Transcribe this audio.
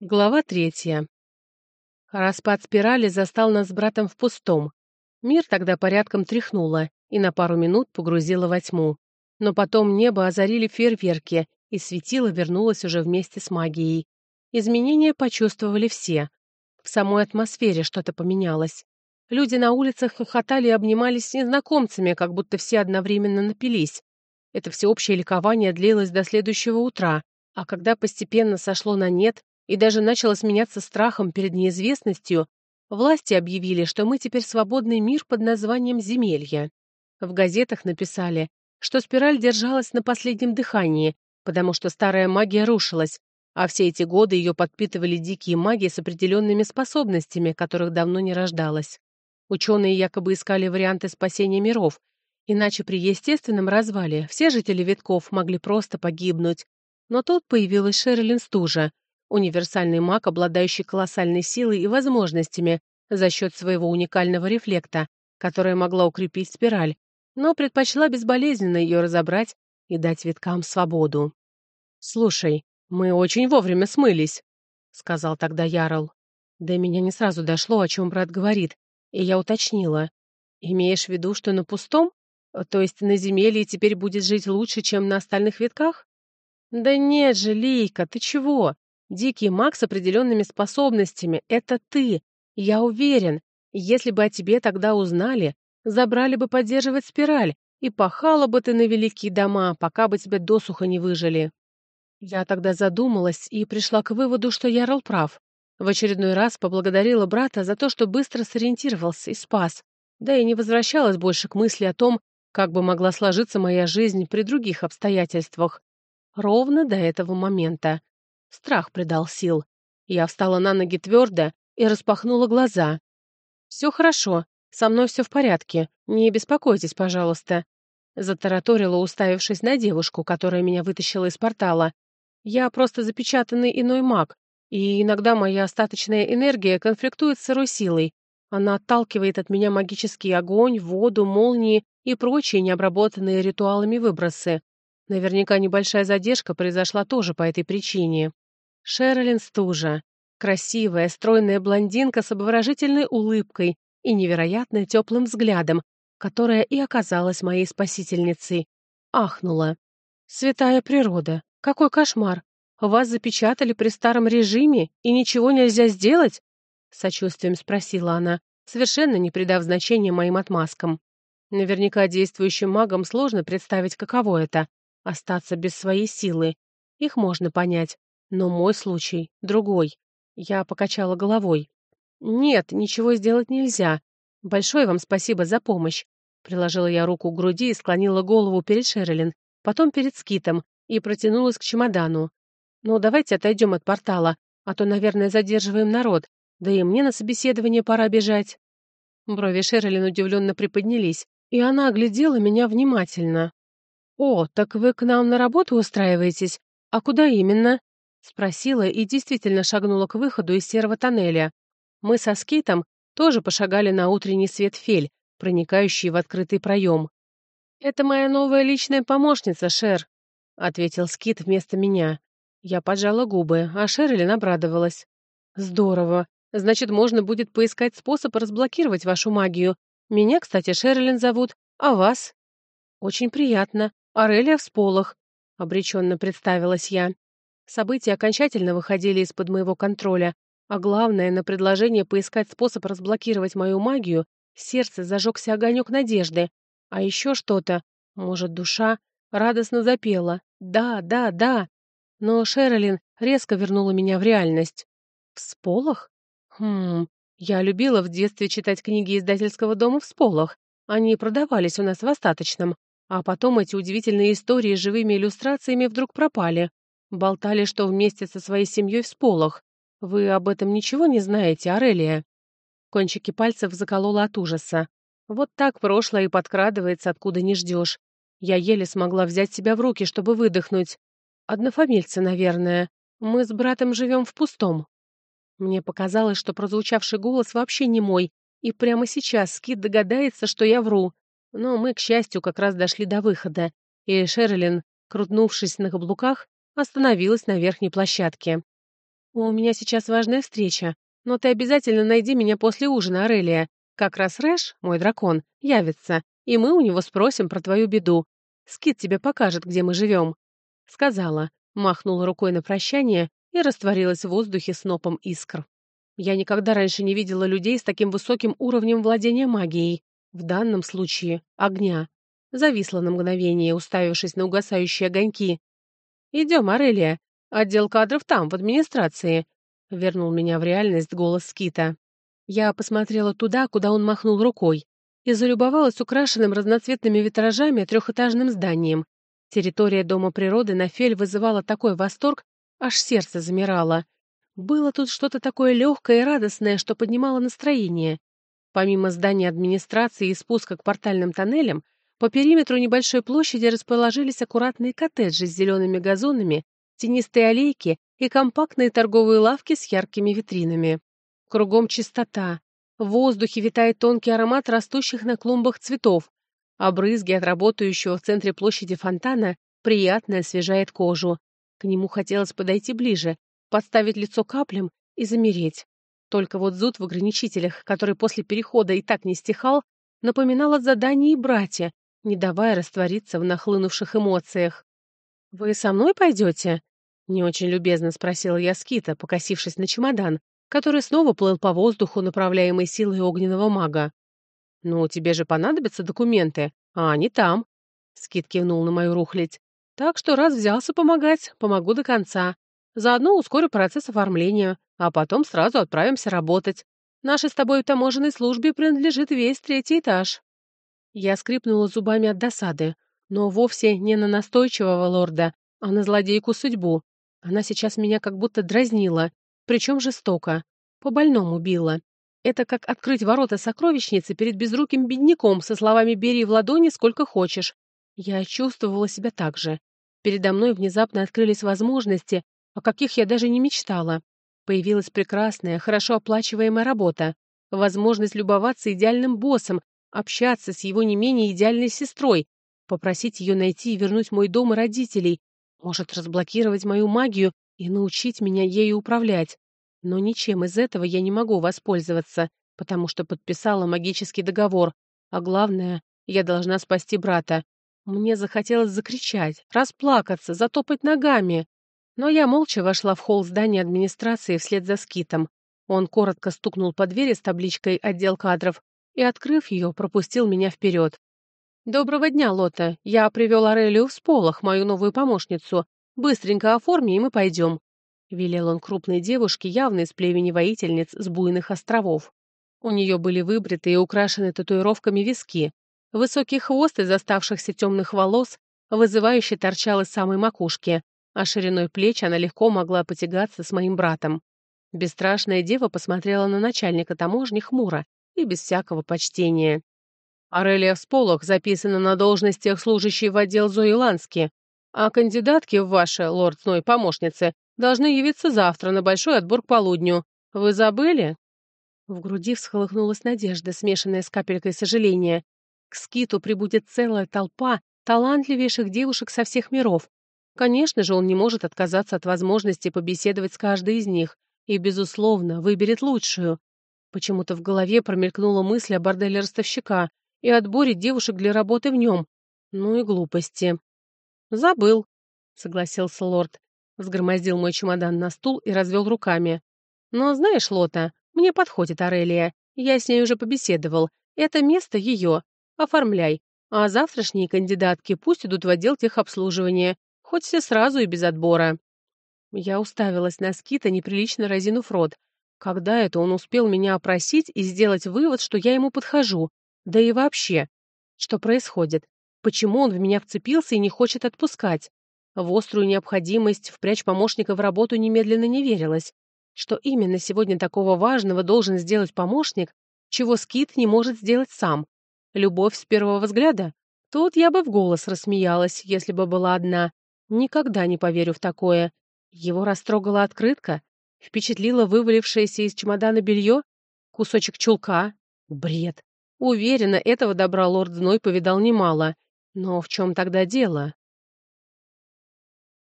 Глава третья. Распад спирали застал нас с братом в пустом. Мир тогда порядком тряхнуло и на пару минут погрузило во тьму. Но потом небо озарили фейерверки, и светило вернулось уже вместе с магией. Изменения почувствовали все. В самой атмосфере что-то поменялось. Люди на улицах хохотали и обнимались с незнакомцами, как будто все одновременно напились. Это всеобщее ликование длилось до следующего утра, а когда постепенно сошло на нет, и даже начало сменяться страхом перед неизвестностью, власти объявили, что мы теперь свободный мир под названием «Земелье». В газетах написали, что спираль держалась на последнем дыхании, потому что старая магия рушилась, а все эти годы ее подпитывали дикие маги с определенными способностями, которых давно не рождалось. Ученые якобы искали варианты спасения миров, иначе при естественном развале все жители витков могли просто погибнуть. Но тут появилась Шерлин Стужа, Универсальный маг, обладающий колоссальной силой и возможностями за счет своего уникального рефлекта, которая могла укрепить спираль, но предпочла безболезненно ее разобрать и дать виткам свободу. «Слушай, мы очень вовремя смылись», — сказал тогда Ярл. До меня не сразу дошло, о чем брат говорит, и я уточнила. «Имеешь в виду, что на пустом? То есть на земелье теперь будет жить лучше, чем на остальных витках?» «Да нет же, Лейка, ты чего? Дикий маг с определенными способностями — это ты. Я уверен, если бы о тебе тогда узнали, забрали бы поддерживать спираль, и пахала бы ты на великие дома, пока бы тебя досуха не выжили. Я тогда задумалась и пришла к выводу, что Ярл прав. В очередной раз поблагодарила брата за то, что быстро сориентировался и спас, да и не возвращалась больше к мысли о том, как бы могла сложиться моя жизнь при других обстоятельствах. Ровно до этого момента. Страх придал сил. Я встала на ноги твердо и распахнула глаза. «Все хорошо, со мной все в порядке, не беспокойтесь, пожалуйста», затараторила, уставившись на девушку, которая меня вытащила из портала. «Я просто запечатанный иной маг, и иногда моя остаточная энергия конфликтует с сырой силой. Она отталкивает от меня магический огонь, воду, молнии и прочие необработанные ритуалами выбросы. Наверняка небольшая задержка произошла тоже по этой причине. Шерлин Стужа. Красивая, стройная блондинка с обворожительной улыбкой и невероятно теплым взглядом, которая и оказалась моей спасительницей. Ахнула. «Святая природа! Какой кошмар! Вас запечатали при старом режиме, и ничего нельзя сделать?» Сочувствием спросила она, совершенно не придав значения моим отмазкам. Наверняка действующим магам сложно представить, каково это — остаться без своей силы. Их можно понять. Но мой случай другой. Я покачала головой. «Нет, ничего сделать нельзя. Большое вам спасибо за помощь». Приложила я руку к груди и склонила голову перед Шерлин, потом перед Скитом и протянулась к чемодану. «Ну, давайте отойдем от портала, а то, наверное, задерживаем народ, да и мне на собеседование пора бежать». Брови Шерлин удивленно приподнялись, и она оглядела меня внимательно. «О, так вы к нам на работу устраиваетесь? А куда именно?» Спросила и действительно шагнула к выходу из серого тоннеля. Мы со Скитом тоже пошагали на утренний свет фель, проникающий в открытый проем. «Это моя новая личная помощница, Шер», — ответил Скит вместо меня. Я поджала губы, а Шерлин обрадовалась. «Здорово. Значит, можно будет поискать способ разблокировать вашу магию. Меня, кстати, Шерлин зовут, а вас?» «Очень приятно. Арелия в сполох», — обреченно представилась я. События окончательно выходили из-под моего контроля, а главное, на предложение поискать способ разблокировать мою магию, сердце зажегся огонек надежды. А еще что-то, может, душа, радостно запела «Да, да, да». Но Шерлин резко вернула меня в реальность. В сполох? Хм, я любила в детстве читать книги издательского дома в сполох. Они продавались у нас в остаточном. А потом эти удивительные истории с живыми иллюстрациями вдруг пропали. Болтали, что вместе со своей семьей в сполох. Вы об этом ничего не знаете, Арелия?» Кончики пальцев заколола от ужаса. Вот так прошлое и подкрадывается, откуда не ждешь. Я еле смогла взять себя в руки, чтобы выдохнуть. Однофамильцы, наверное. Мы с братом живем в пустом. Мне показалось, что прозвучавший голос вообще не мой, и прямо сейчас Скит догадается, что я вру. Но мы, к счастью, как раз дошли до выхода, и Шерлин, крутнувшись на каблуках, остановилась на верхней площадке. «У меня сейчас важная встреча, но ты обязательно найди меня после ужина, Арелия. Как раз Рэш, мой дракон, явится, и мы у него спросим про твою беду. Скит тебе покажет, где мы живем», — сказала, махнула рукой на прощание и растворилась в воздухе снопом искр. Я никогда раньше не видела людей с таким высоким уровнем владения магией, в данном случае огня. Зависла на мгновение, уставившись на угасающие огоньки. «Идем, Арелия. Отдел кадров там, в администрации», — вернул меня в реальность голос Скита. Я посмотрела туда, куда он махнул рукой, и залюбовалась украшенным разноцветными витражами трехэтажным зданием. Территория Дома природы на Фель вызывала такой восторг, аж сердце замирало. Было тут что-то такое легкое и радостное, что поднимало настроение. Помимо здания администрации и спуска к портальным тоннелям, по периметру небольшой площади расположились аккуратные коттеджи с зелеными газонами, тенистые аллейки и компактные торговые лавки с яркими витринами. Кругом чистота. В воздухе витает тонкий аромат растущих на клумбах цветов, а брызги от работающего в центре площади фонтана приятно освежает кожу. К нему хотелось подойти ближе, подставить лицо каплям и замереть. Только вот зуд в ограничителях, который после перехода и так не стихал, напоминал о задании братья, не давая раствориться в нахлынувших эмоциях. «Вы со мной пойдете?» — не очень любезно спросила я Скита, покосившись на чемодан, который снова плыл по воздуху, направляемый силой огненного мага. «Ну, тебе же понадобятся документы, а они там», — Скит кивнул на мою рухлядь. «Так что раз взялся помогать, помогу до конца. Заодно ускорю процесс оформления, а потом сразу отправимся работать. Нашей с тобой таможенной службе принадлежит весь третий этаж». Я скрипнула зубами от досады, но вовсе не на настойчивого лорда, а на злодейку судьбу. Она сейчас меня как будто дразнила, причем жестоко. По-больному била. Это как открыть ворота сокровищницы перед безруким бедняком со словами «бери в ладони сколько хочешь». Я чувствовала себя так же. Передо мной внезапно открылись возможности, о каких я даже не мечтала. Появилась прекрасная, хорошо оплачиваемая работа, возможность любоваться идеальным боссом, общаться с его не менее идеальной сестрой, попросить ее найти и вернуть мой дом и родителей, может разблокировать мою магию и научить меня ею управлять. Но ничем из этого я не могу воспользоваться, потому что подписала магический договор, а главное, я должна спасти брата. Мне захотелось закричать, расплакаться, затопать ногами. Но я молча вошла в холл здания администрации вслед за скитом. Он коротко стукнул по двери с табличкой «Отдел кадров» и, открыв ее, пропустил меня вперед. «Доброго дня, Лота. Я привел Арелию в сполох, мою новую помощницу. Быстренько оформи, и мы пойдем», — велел он крупной девушке, явно из племени воительниц с буйных островов. У нее были выбриты и украшены татуировками виски. Высокий хвост из оставшихся темных волос вызывающе торчал из самой макушки, а шириной плеч она легко могла потягаться с моим братом. Бесстрашная дева посмотрела на начальника таможни хмуро и без всякого почтения. Арелия Всполох записана на должностях служащей в отдел Зои Лански, а кандидатки в ваши, лорд Ной, помощницы, должны явиться завтра на большой отбор к полудню. Вы забыли?» В груди всхолыхнулась надежда, смешанная с капелькой сожаления. К скиту прибудет целая толпа талантливейших девушек со всех миров, Конечно же, он не может отказаться от возможности побеседовать с каждой из них и, безусловно, выберет лучшую. Почему-то в голове промелькнула мысль о борделе ростовщика и отборе девушек для работы в нем. Ну и глупости. «Забыл», — согласился лорд. Взгромоздил мой чемодан на стул и развел руками. «Но знаешь, Лота, мне подходит Арелия. Я с ней уже побеседовал. Это место ее. Оформляй. А завтрашние кандидатки пусть идут в отдел техобслуживания. Хоть все сразу и без отбора. Я уставилась на скита, неприлично разинув рот. Когда это он успел меня опросить и сделать вывод, что я ему подхожу? Да и вообще. Что происходит? Почему он в меня вцепился и не хочет отпускать? В острую необходимость впрячь помощника в работу немедленно не верилось. Что именно сегодня такого важного должен сделать помощник, чего скит не может сделать сам? Любовь с первого взгляда? Тут я бы в голос рассмеялась, если бы была одна. Никогда не поверю в такое. Его растрогала открытка, впечатлила вывалившееся из чемодана белье, кусочек чулка. Бред. Уверена, этого добра лорд Зной повидал немало. Но в чем тогда дело?